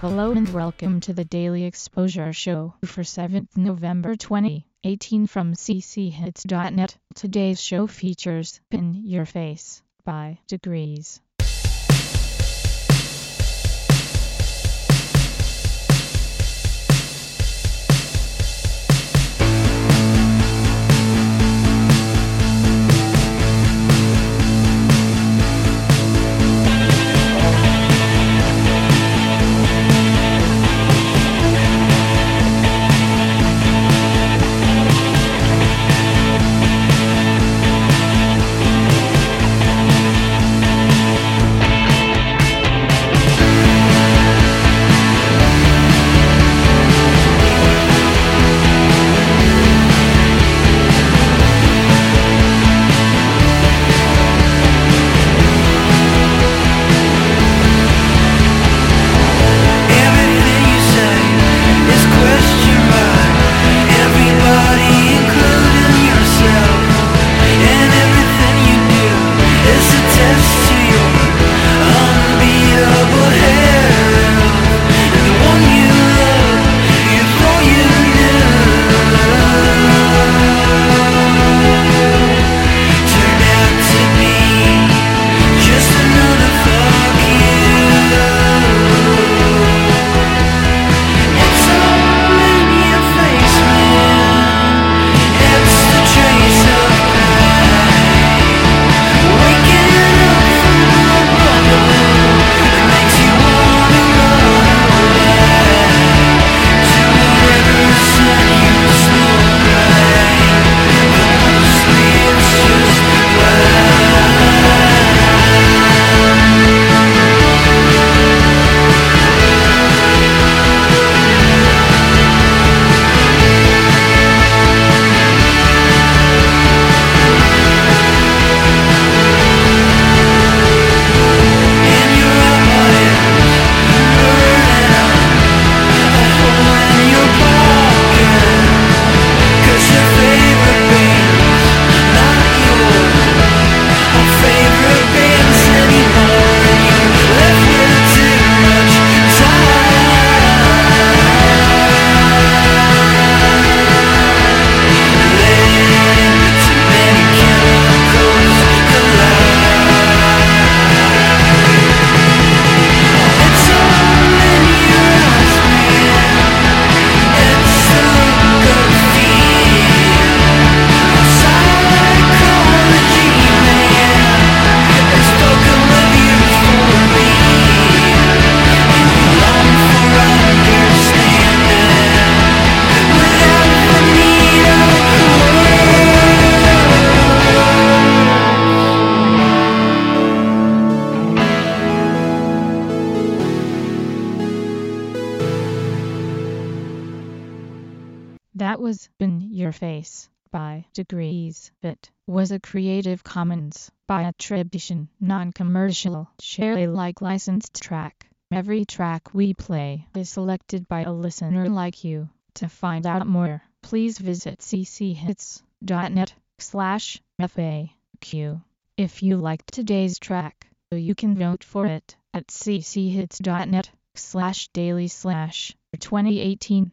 Hello and welcome to the Daily Exposure Show for 7th November 2018 from cchits.net. Today's show features In Your Face by Degrees. That was In Your Face by Degrees. It was a Creative Commons by attribution, non-commercial, share Alike licensed track. Every track we play is selected by a listener like you. To find out more, please visit cchits.net slash FAQ. If you liked today's track, you can vote for it at cchits.net slash daily slash 2018